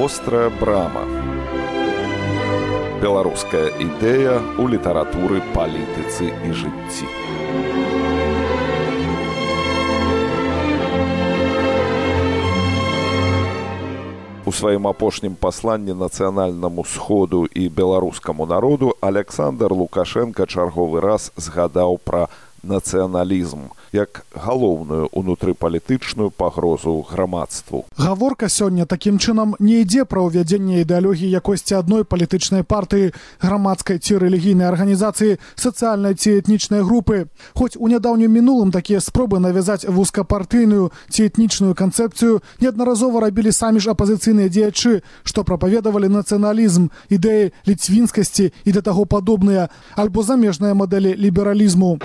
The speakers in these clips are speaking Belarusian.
вострая брама. Беларуская ідэя ў літаратуры палітыцы і жыцці. У сваім апошнім пасланні нацыянальнаму сходу і беларускаму народу александр лукашенко чарговы раз згадаў пра нацыяналізм як галоўную унутрыпалітычную пагрозу грамадству. Гаворка сёння такім чынам не ідзе пра ўвядзенне ідэалогіі якосці адной палітычнай партыі грамадскай ці рэлігійнай арганізацыі сацыяльнай ці этнічнай групы. Хоць у нядаўнім мінулым такія спробы навязаць вузкапартыйную ці этнічную канцэпцыю неаднаразова рабілі самі ж апазіцыйныя дзеячы, што прапаведавалі нацыяналізм, ідэі ліцвінскасці і да таго падобныя альбо замежныя мадэлі лібералізму.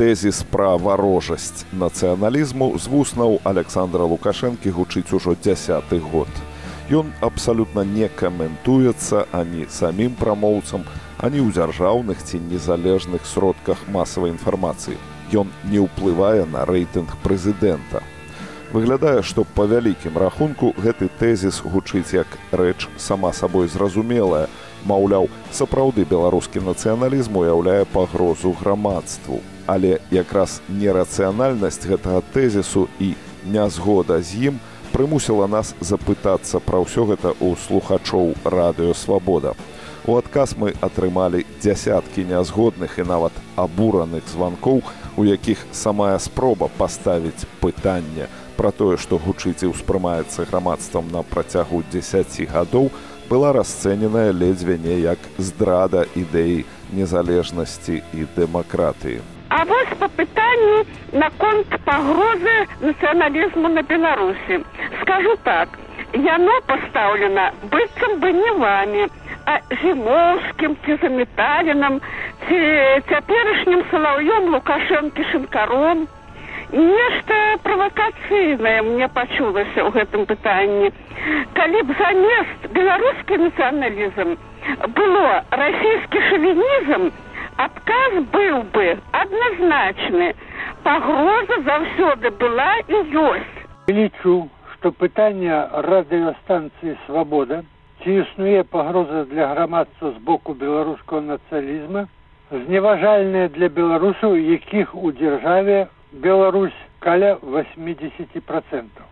Тэзіс пра варожасць нацыяналізму з вуснаў александра лукашэнкі гучыць ужо дзясяты год. Ён абсалютна не каментуецца ані самім прамоўцам ані ў дзяржаўных ці незалежных сродках масавай інфармацыі. Ён не ўплывае на рэйтынг прэзідэнта. Выглядае што па вялікім рахунку гэты тэзіс гучыць як рэч сама сабой зразумелая. Маўляў сапраўды беларускі нацыяналізм уяўляе пагрозу грамадству але якраз нерацыянальнасць гэтага тэзісу і нязгода з ім прымусіла нас запытацца пра ўсё гэта ў слухачоў радыёвабода. У адказ мы атрымалі дзясяткі нязгодных і нават абураных званкоў, у якіх самая спроба паставіць пытанне пра тое, што гучыць і ўспрымаецца грамадствам на працягу 10 гадоў, была расцэненая ледзьве не як здрада ідэі незалежнасці і дэмакратыі. А вось па пытанню наконт пагрозы нацыяналізму на беларусі. Скажу так яно пастаўлена быццам бы не вамі а зімоўскім ці заметалінам ці цяперашнім салаўём лукашэнкі шынкаром нешта правакацыйнае мне пачулася ў гэтым пытанні. Калі б замест беларускі нацыяналізм было расійскі шавінізм адказ быў бы адназначны пагроза заўсёды была і ёсць лічу што пытанне радыёстанцыі свабода ці існуе пагроза для грамадства з боку беларускага нацыялізма зневажальная для беларусаў якіх у дзяржаве беларусь каля восьмидесяти процентаў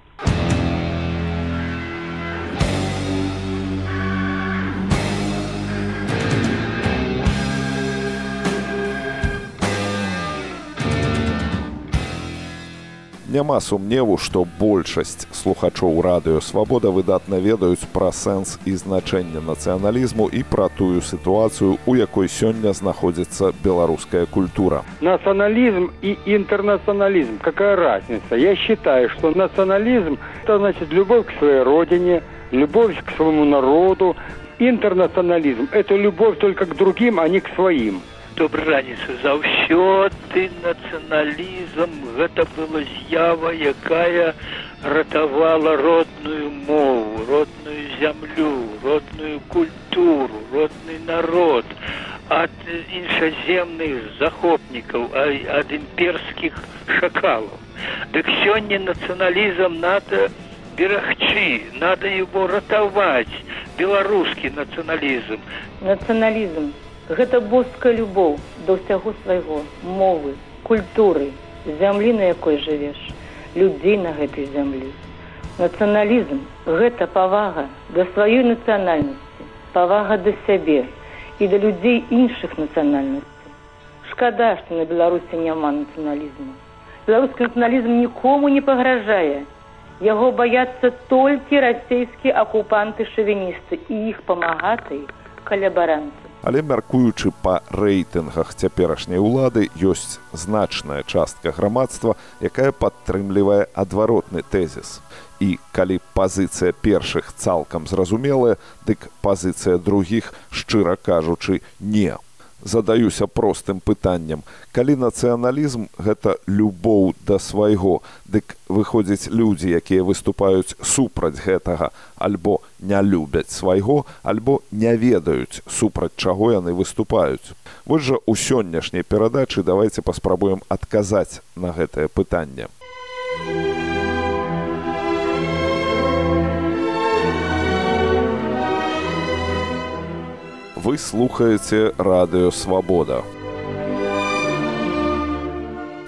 Няма сумневу, што большасць слухачоў радыёвабода выдатна ведаюць пра сэнс і значэнне нацыяналізму і пра тую сітуацыю, у якой сёння знаходзіцца беларуская культура. Национализм и интернационализм. Какая разница? Я считаю, что национализм – это значит любовь к своей родине, любовь к своему народу. Интернационализм – это любовь только к другим, а не к своим добры раніцы заўсёды нацыяналізм гэта была з'ява якая ратавала родную мову родную зямлю родную культуру родны народ. Ад іншаземных захопнікаў ад імперскіх шакалаў дык сёння нацыяналізм надо берагчы надо его ратаваць беларускі нацыяналізм нацыяналізм гэта боская любоў да ўсяго свайго мовы культуры зямлі на якой жывеш людзей на гэтай зямлі. Нацыяналізм гэта павага да сваёй нацыянальнасці павага да сябе і да людзей іншых нацыянальнасцей. Шкада што на беларусі няма нацыяналізму. Беларускі нацыяналізм нікому не пагражае. Яго баяцца толькі расійскія акупанты шавіністы і іх памагаты калябаранцы Але мяркуючы па рэйтынгах цяперашняй улады ёсць значная частка грамадства, якая падтрымлівае адваротны тэзіс. І калі пазіцыя першых цалкам зразумелая, дык пазіцыя другіх, шчыра кажучы, не. Задаюся простым пытаннем. Калі нацыяналізм гэта любоў да свайго дык выходзяць людзі якія выступаюць супраць гэтага альбо не любяць свайго альбо не ведаюць супраць чаго яны выступаюць. Вось жа у сённяшняй перадачы давайте паспрабуем адказаць на гэтае пытанне вы слухаеце радыё свабода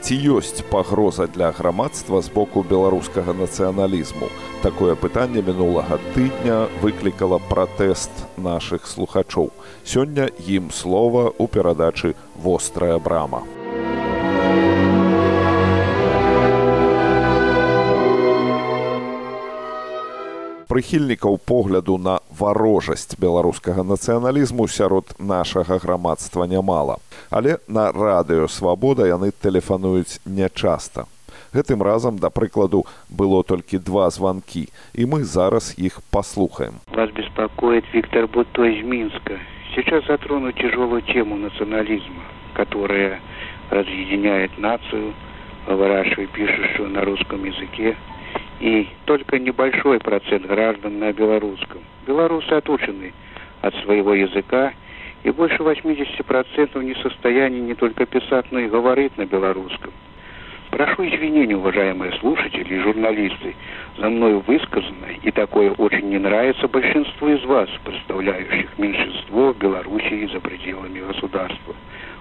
ці ёсць пагроза для грамадства з боку беларускага нацыяналізму? Такое пытанне мінулага тыдня выклікала пратэст нашых слухачоў. Сёння ім слова ў перадачы вострая брама прыхільнікаў погляду на варожасць беларускага нацыяналізму сярод нашага грамадства нямала. Але на радыё свабода яны тэлефануюць нячаста. Гэтым разам, да прыкладу, было толькі два званкі, і мы зараз іх паслухаем. Вас беспокоит Виктор Бутой из Минска. Сейчас затрону тяжелую тему национализма, которая разъединяет нацию, выращивая пишущую на русском языке, и только небольшой процент граждан на белорусском. Белорусы отучены от своего языка, и больше 80% не в состоянии не только писать, но и говорить на белорусском. Прошу извинения, уважаемые слушатели и журналисты, за мною высказанное, и такое очень не нравится большинству из вас, представляющих меньшинство в Белоруссии за пределами государства.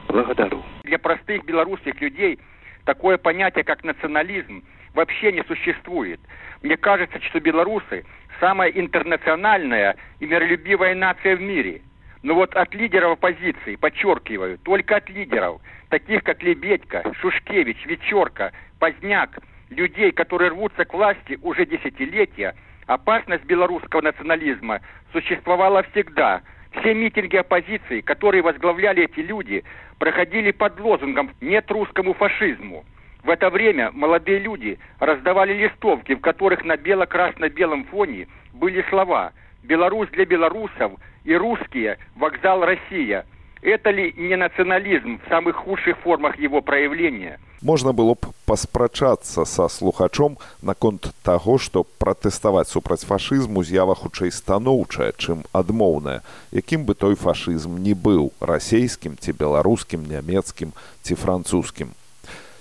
Благодарю. Для простых белорусских людей такое понятие, как национализм, вообще не существует. Мне кажется, что белорусы самая интернациональная и миролюбивая нация в мире. Но вот от лидеров оппозиции, подчеркиваю, только от лидеров, таких как Лебедько, Шушкевич, Вечерка, Поздняк, людей, которые рвутся к власти уже десятилетия, опасность белорусского национализма существовала всегда. Все митинги оппозиции, которые возглавляли эти люди, проходили под лозунгом «нет русскому фашизму». В это время молодые люди раздавали листовки, в которых на бело-красно-белом фоне были слова «Беларусь для белорусов» и «Русские. Вокзал Россия». Это ли не национализм в самых худших формах его проявления? Можна было б паспрачацца са слухачом наконт таго, што пратэставаць супраць фашызму з'ява хутчэй станоўчая, чым адмоўная, якім бы той фашызм не быў расейскім ці беларускім, нямецкім ці французскім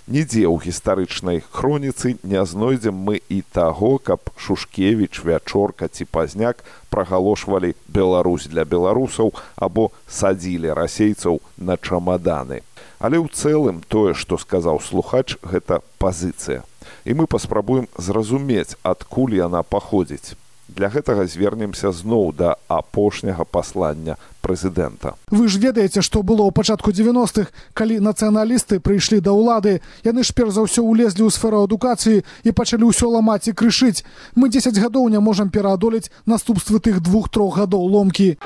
Нідзе ў гістарычнай хроніцы не знойдзем мы і таго, каб Шушкевіч, вячорка ці пазняк прагалошвалі Беларусь для беларусаў або садзілі расейцаў на чамаданы. Але ў цэлым тое, што сказаў слухач, гэта пазіцыя. І мы паспрабуем зразумець, адкуль яна паходзіць. Для гэтага звернемся зноў да апошняга паслання прэзідэнта. Вы ж ведаеце, што было ў пачатку 90-х, калі нацыяналісты прыйшлі да ўлады, яны ж перш за ўсё ўлезлі ў сферу адукацыі і пачалі ўсё ламаць і крышыць. Мы 10 гадоў не можам пераадолець наступствы тых двух-трох гадоў ломкі.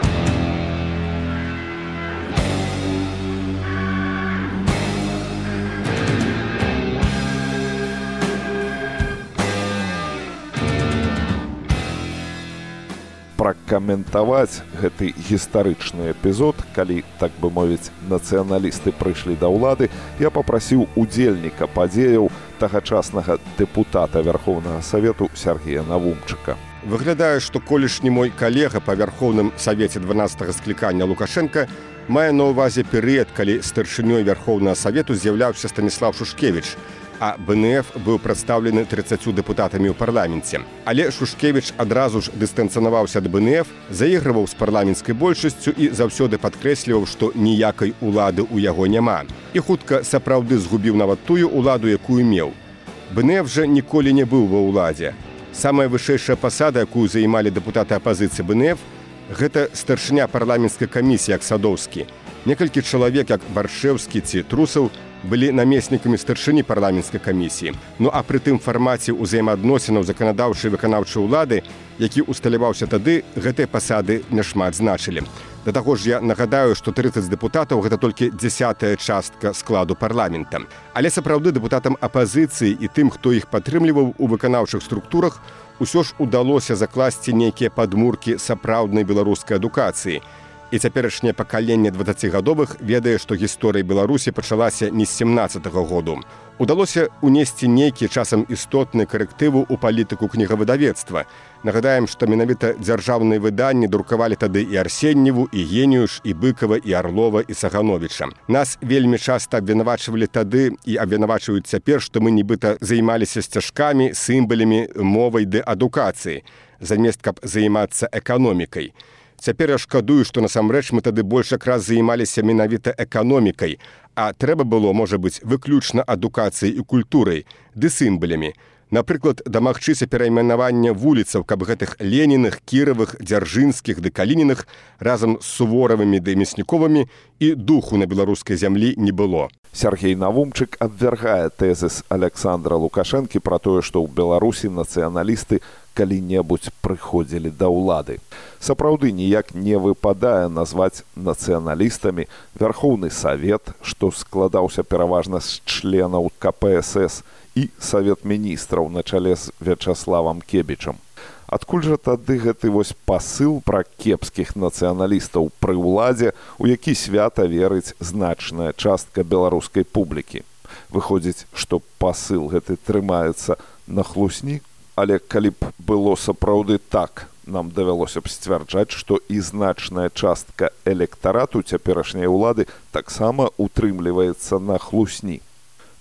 Пракаментаваць гэты гістарычны эпізод калі так бы мовіць нацыяналісты прыйшлі да ўлады я попрасіў удзельніка падзеяў тагачаснага дэпутата вярхоўнага савету сергея навумчыка. Выглядае што колішні мой калега па вярхоўным савеце 12 склікання лукашенко мае на ўвазе перыяд калі старшынёй вярхоўнага савету з'яўляўся станіслав шушкевич а БНФ быў прадстаўлены 30 дэпутатамі ў парламенце. Але Шушкевіч адразу ж дыстанцынаваўся ад БНФ, заігрываў з парламенцкай большасцю і заўсёды падкрэсліваў, што ніякай улады ў яго няма. І хутка сапраўды згубіў нават тую ўладу, якую меў. БНФ жа ніколі не быў ва ўладзе. Самая вышэйшая пасада, якую займалі дэпутаты апазіцыі БНФ, гэта старшыня парламенцкай камісіі як садоўскі. Некалькі чалавек, як баршэўскі ці трусаў, былі намеснікамі старшыні парламенцкай камісіі. Ну а пры тым фармаце ўзаемаадносінаў заканадаўчай выканаўчай улады, які усталяваўся тады, гэтыя пасады няшмат значылі. Да таго ж я нагадаю, што 30 дэпутатаў гэта толькі дзясятая частка складу парламента. Але сапраўды дэпутатам апазіцыі і тым, хто іх падтрымліваў у выканаўчых структурах, усё ж удалося закласці нейкія падмуркі сапраўднай беларускай адукацыі. І цяперашняе пакаленне 20гадовых ведае, што гісторыя Беларусі пачалася не з 17 -го году. Удалося ўнесці нейкі часам істотны карэктыву ў палітыку кнігавыдавецтва. Нагадаем, што менавіта дзяржаўныя выданні друкавалі тады і арсенневу і генюш і быкава і арлова і сагановича. Нас вельмі часта абвінавачвалі тады і абвінавачваюць цяпер, што мы нібыта займаліся сцяжкамі, сімбалямі мовай ды адукацыі, замест каб займацца эканомікай. Цяпер я шкадую, што насамрэч мы тады больш якраз займаліся менавіта эканомікай, а трэба было можа быць выключна адукацыяй і культурай, ды сімбалямі. Напрыклад, дамагчыся перайменавання вуліцаў, каб гэтых леніных, кіравых, дзяржынскіх ды калінінах разам з суворавымі ды мясніковымі і духу на беларускай зямлі не было. Сергей Навумчык абвяргае тэзіс Александра Лукашэнкі пра тое, што ў Беларусі нацыяналісты калі-небудзь прыходзілі да ўлады. Сапраўды ніяк не выпадае назваць нацыяналістамі вярхоўны савет, што складаўся пераважна з членаў КПСС і савет міністраў на чале з Вячаславам Кебічам. Адкуль жа тады гэты вось пасыл пра кепскіх нацыяналістаў пры ўладзе, у які свята верыць значная частка беларускай публікі. Выходзіць, што пасыл гэты трымаецца на хлусні, але калі б было сапраўды так, нам давялося б сцвярджаць, што і значная частка электарату цяперашняй улады таксама утрымліваецца на хлусні.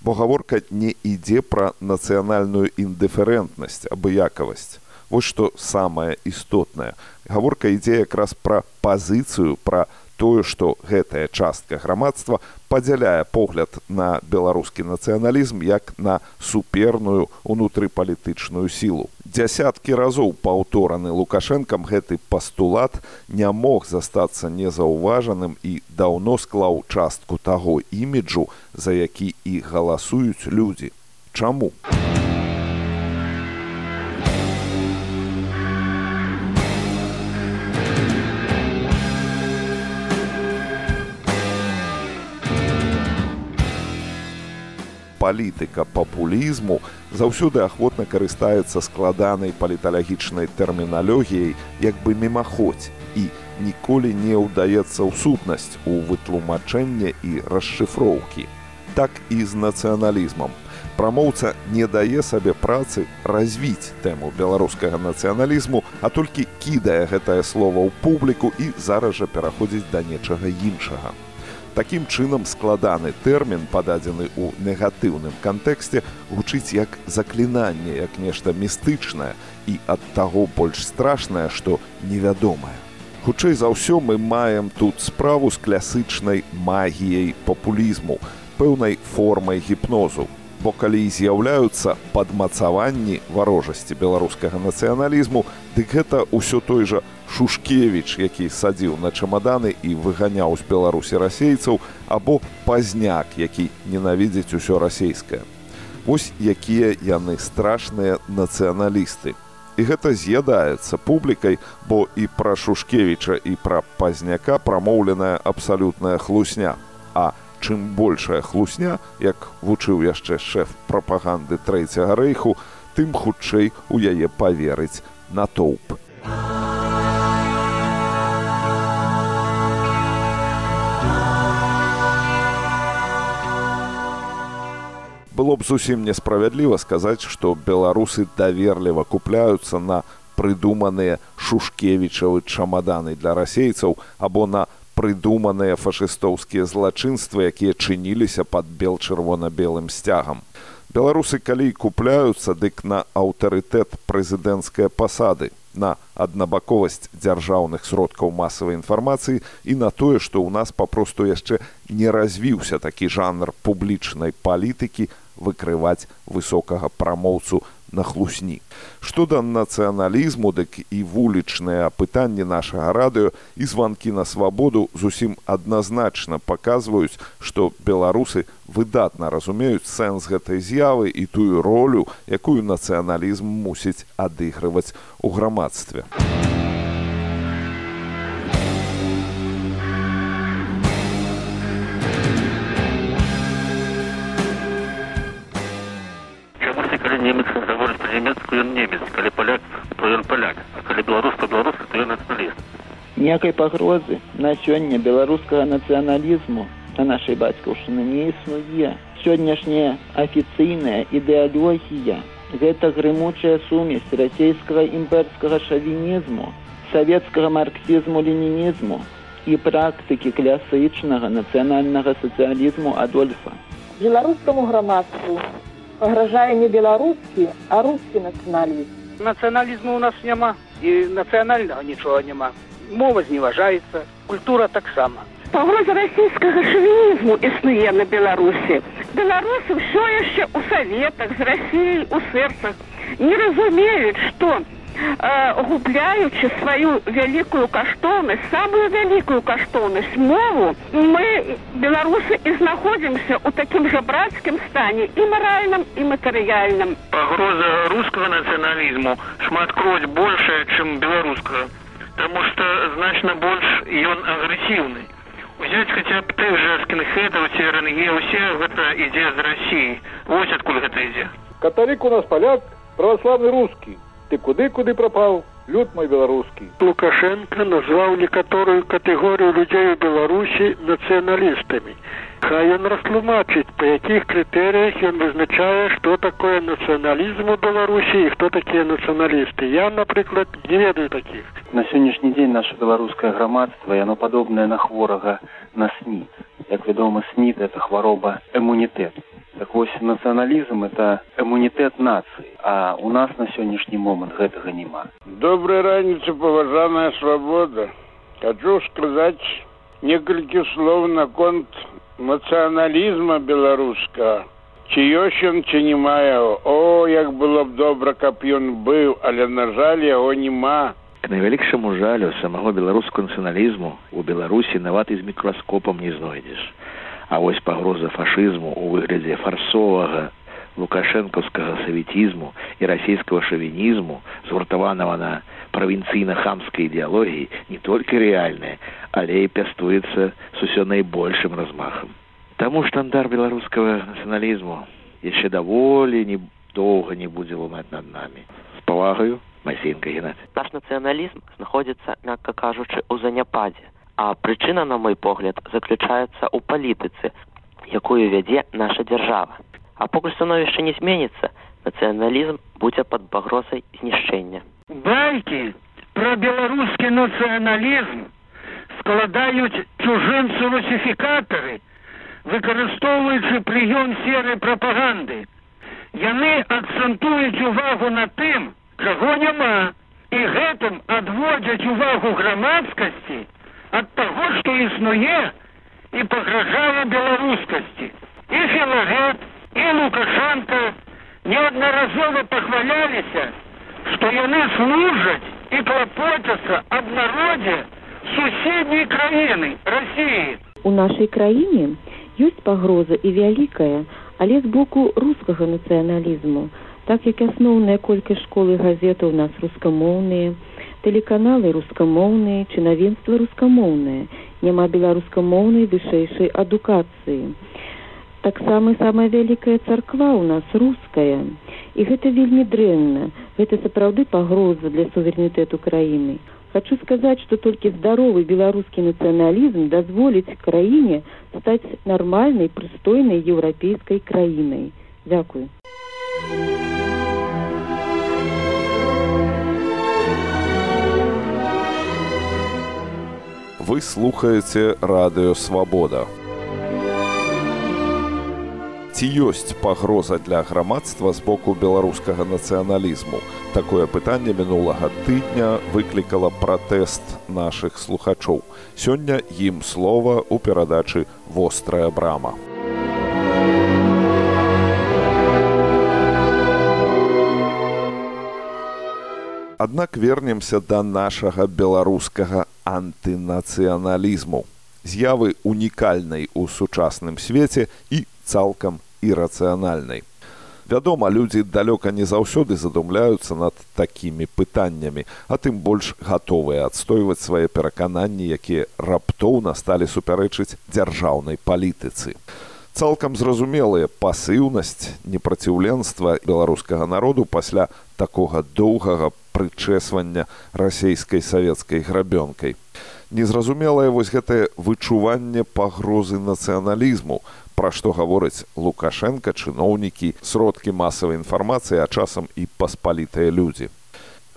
Бо гаворка не ідзе пра нацыянальную індыферэнтнасць, абыякавасць. Вось што самае істотнае. Гаворка ідзе якраз пра пазіцыю пра тое, што гэтая частка грамадства падзяляе погляд на беларускі нацыяналізм як на суперную унутрыпалітычную сілу. Дзясяткі разоў паўтораны лукашэнкам гэты пастулат не мог застацца незаўважаным і даўно склаў частку таго іміджу, за які і галасуюць людзі. Чаму? Палітыка папулізму заўсёды ахвотна карыстаецца складанай паліталагічнай тэрміналогіяй як бы мімаходзь і ніколі не ўдаецца ў сутнасць у вытлумачэнне і расшыфроўкі. Так і з нацыяналізмам. Прамоўца не дае сабе працы развіць тэму беларускага нацыяналізму, а толькі кідае гэтае слова ў публіку і зараз жа пераходзіць да нечага іншага. Такім чынам складаны тэрмін, пададзены ў негатыўным кантэксце, гучыць як заклінанне, як нешта містычнае і ад таго больш страшнае, што невядомае. Хутчэй за ўсё мы маем тут справу з класычнай магіяй папулізму, пэўнай формай гіпнозу, бо калі з'яўляюцца падмацаванні варожасці беларускага нацыяналізму, дык гэта ўсё той жа Шушкевіч, які садзіў на чамаданы і выганяў з беларусі расейцаў, або пазняк, які ненавідзець усё расійскае. Вось якія яны страшныя нацыяналісты. І гэта з'ядаецца публікай, бо і пра Шушкевіча і пра пазняка прамоўленая абсалютная хлусня. Чым большая хлусня, як вучыў яшчэ шэф прапаганды трэцяга рэйху, тым хутчэй у яе паверыць натоўп. Было б зусім несправядліва сказаць, што беларусы даверліва купляюцца на прыдуманыя шушкевічавы чамаданы для расейцаў або на прыдуманыя фашыстоўскія злачынствы, якія чыніліся пад бел чырвона-белым сцягам. Беларусы калі купляюцца дык на аўтарытэт прэзідэнцкай пасады, на аднабаковасць дзяржаўных сродкаў масавай інфармацыі і на тое, што ў нас папросту яшчэ не развіўся такі жанр публічнай палітыкі выкрываць высокага прамоўцу на хлусні. Што да нацыяналізму, дык і вулічныя пытанні нашага радыё і званкі на свабоду зусім адназначна паказваюць, што беларусы выдатна разумеюць сэнс гэтай з'явы і тую ролю, якую нацыяналізм мусіць адыгрываць у грамадстве. Ён немец калі паляк то ён паляк а калі беларус то беларус то ён нацыяліст Некай пагрозы на сёння беларускага нацыяналізму на нашай бацькаўшчыны не існуе. Сённяшняя афіцыйная ідэалогія гэта грымучая сумесь расійскага імперскага шавінізму, савецкага марксізму-ленінізму і практыкі клясычнага нацыянальнага сацыялізму Адольфа. Беларускаму грамадству пагражае не беларускі, а рускі нацыяналізм. Нацыяналізму у нас няма і нацыянальнага нічога няма. Мова зневажаецца, культура таксама. Пагроза расійскага шавінізму існуе на Беларусі. Беларусы ўсё яшчэ ў саветах з рассіяй у сэрцах не разумеюць, што э, губляючы сваю вялікую каштоўнасць, самую вялікую каштоўнасць мову, мы беларусы і знаходзімся ў такім жа брацкім стане і маральным і матэрыяльным. Пагроза рускага нацыяналізму шматкроць большая, чым беларускага, Таму што значна больш ён агрэсіўны. Узяць хаця б тых жа скінхедаў ці РНГ усе гэта ідзе з рассіі. Вось адкуль гэта ідзе. Каталік у нас паляк, праваславны рускі. Ты куды куды прапаў? Люд мой беларускі. Лукашенко назваў некаторую катэгорыю людзей у Беларусі нацыяналістамі. Хай ён растлумачыць, па якіх крытэрыях ён вызначае, што такое нацыяналізм у Беларусі і хто такія нацыяналісты. Я, напрыклад, не ведаю такіх. На сённяшні дзень наше беларускае грамадства яно падобнае на хворага на снід. Як вядома, снід это хвароба эмунітэт. Так вось нацыяналізм это эмунітэт нацыі, а у нас на сённяшні момант гэтага няма. Доброй раніцы, паважаная свабода. Хочу сказаць некалькі слоў наконт нацыяналізма беларускага. Ці ёсць ён ці не мае о як было б добра каб ён быў але на жаль яго няма к найвялікшаму жалю самого беларускага нацыяналізму у беларусі нават з мікраскопам не знойдзеш а вось пагроза фашызму у выглядзе фарсовага лукашэнкаўскага саветізму і расійскага шавінізму згуртаванага на правінцыйна-хамскай ідэалогіі не толькі рэальная але і пястуецца з усё найбольшым размахам Таму штандар беларускага нацыяналізму яшчэ даволі не доўга не будзе лунаць над намі з павагаю масенька геннадзь наш нацыяналізм знаходзіцца мякка кажучы у заняпадзе а прычына на мой погляд заключаецца ў палітыцы якую вядзе наша дзяржава а пакуль становішча не зменіцца нацыяналізм будзе пад пагрозай знішчэння байкі пра беларускі нацыяналізм складаюць чужынцы русіфікатары выкарыстоўваючы прыём серы прапаганды. Яны акцэнтуюць увагу на тым, чаго няма, і гэтым адводзяць увагу грамадскасці ад таго, што існуе і пагражае беларускасці. І філагет, і лукашанка неаднаразова пахваляліся, што яны служаць і клапоцяцца аб народзе суседняй краіны Росіі. У нашай краіне ёсць пагроза і вялікая, але з боку рускага нацыяналізму, так як асноўная колькасць школы газета ў нас рускамоўныя, тэлеканалы рускамоўныя, чынавенства рускамоўнае, няма беларускамоўнай вышэйшай адукацыі. Таксама самая вялікая царква ў нас руская. І гэта вельмі дрэнна, гэта сапраўды пагроза для суверэнітэту краіны. Хочу сказаць, што толькі здаровы беларускі нацыяналізм дазволіць краіне стаць нармальнай прыстойнай еўрапейскай краінай. Дякую. Вы слухаеце радыё свабода ці ёсць пагроза для грамадства з боку беларускага нацыяналізму? Такое пытанне мінулага тыдня выклікала пратэст нашых слухачоў. Сёння ім слова ў перадачы вострая брама Аднак вернемся да нашага беларускага антынацыяналізму. З'явы унікальнай у сучасным свеце і цалкам ірацыянальнай. Вядома, людзі далёка не заўсёды задумляюцца над такімі пытаннямі, а тым больш гатовыя адстойваць свае перакананні, якія раптоўна сталі супярэчыць дзяржаўнай палітыцы. Цалкам зразумелыя пасыўнасць, непраціўленства беларускага народу пасля такога доўгага прычэсвання расійскай савецкай грабёнкай. Незразумелае вось гэтае вычуванне пагрозы нацыяналізму, пра што гаворыць Лукашенко, чыноўнікі, сродкі масавай інфармацыі, а часам і паспалітыя людзі.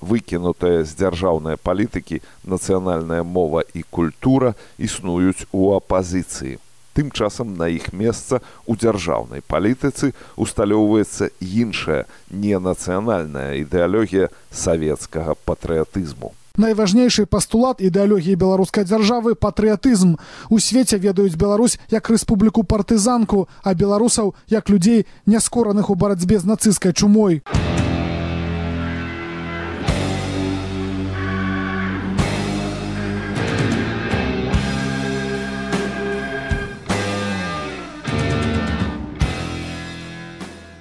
Выкінутая з дзяржаўнай палітыкі нацыянальная мова і культура існуюць у апазіцыі. Тым часам на іх месца ў дзяржаўнай палітыцы усталёўваецца іншая ненацыянальная ідэалогія савецкага патрыятызму. Найважнейшы пастулат ідэалогіі беларускай дзяржавы патрыятызм. У свеце ведаюць Беларусь як рэспубліку партызанку, а беларусаў як людзей няскораных у барацьбе з нацысцкай чумой.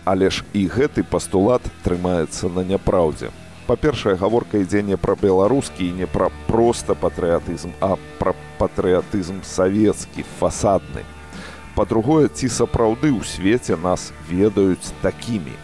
Але ж і гэты пастулат трымаецца на няпраўдзе. Па-першае, гаворка ідзе не пра беларускі не пра проста патрыятызм, а пра патрыятызм савецкі, фасадны. Па-другое, ці сапраўды ў свеце нас ведаюць такімі.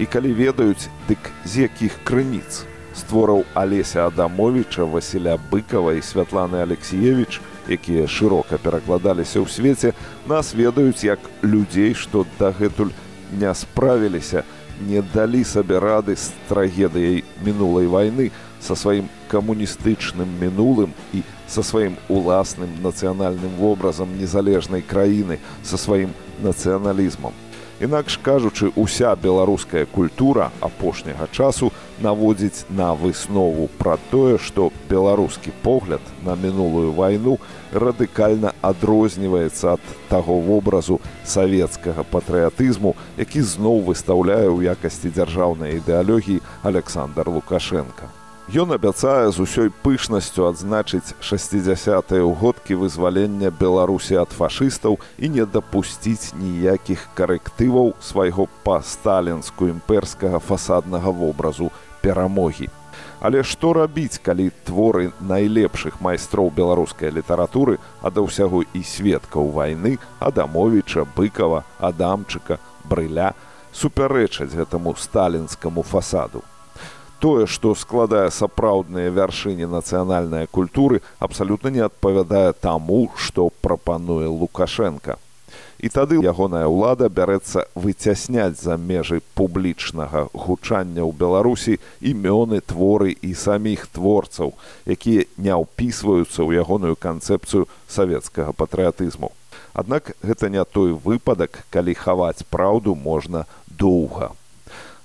І калі ведаюць, дык з якіх крыніц створаў Алеся Адамовіча, Васіля Быкава і Святланы Алексеевич, якія шырока перакладаліся ў свеце, нас ведаюць як людзей, што дагэтуль не справіліся, не далі сабе рады з трагедыяй мінулай вайны са сваім камуністычным мінулым і са сваім уласным нацыянальным вобразам незалежнай краіны са сваім нацыяналізмам. Інакш кажучы, уся беларуская культура апошняга часу наводзіць на выснову пра тое, што беларускі погляд на мінулую вайну радыкальна адрозніваецца ад таго вобразу савецкага патрыятызму, які зноў выстаўляе ў якасці дзяржаўнай ідэалогіі Александр Лукашенко. Ён абяцае з усёй пышнасцю адзначыць 60тыя ўгодкі вызвалення Беларусі ад фашыстаў і не дапусціць ніякіх карэктываў свайго па-сталінску імперскага фасаднага вобразу перамогі. Але што рабіць, калі творы найлепшых майстроў беларускай літаратуры ада ўсяго і сведкаў вайны Адамовіча, быкова, Адамчыка, брыля супярэчаць гэтаму сталінскаму фасаду. Тое, што складае сапраўдныя вяршыні нацыянальнай культуры, абсалютна не адпавядае таму, што прапануе Лукашенко. І тады ягоная ўлада бярэцца выцясняць за межы публічнага гучання ў беларусі імёны творы і саміх творцаў якія не ўпісваюцца ў ягоную канцэпцыю савецкага патрыятызму. Аднак гэта не той выпадак калі хаваць праўду можна доўга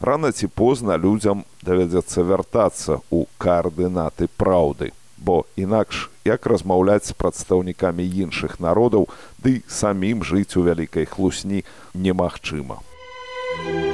рана ці позна людзям давядзецца вяртацца ў каардынаты праўды бо інакш як размаўляць з прадстаўнікамі іншых народаў ды самім жыць у вялікай хлусні немагчыма. Thank you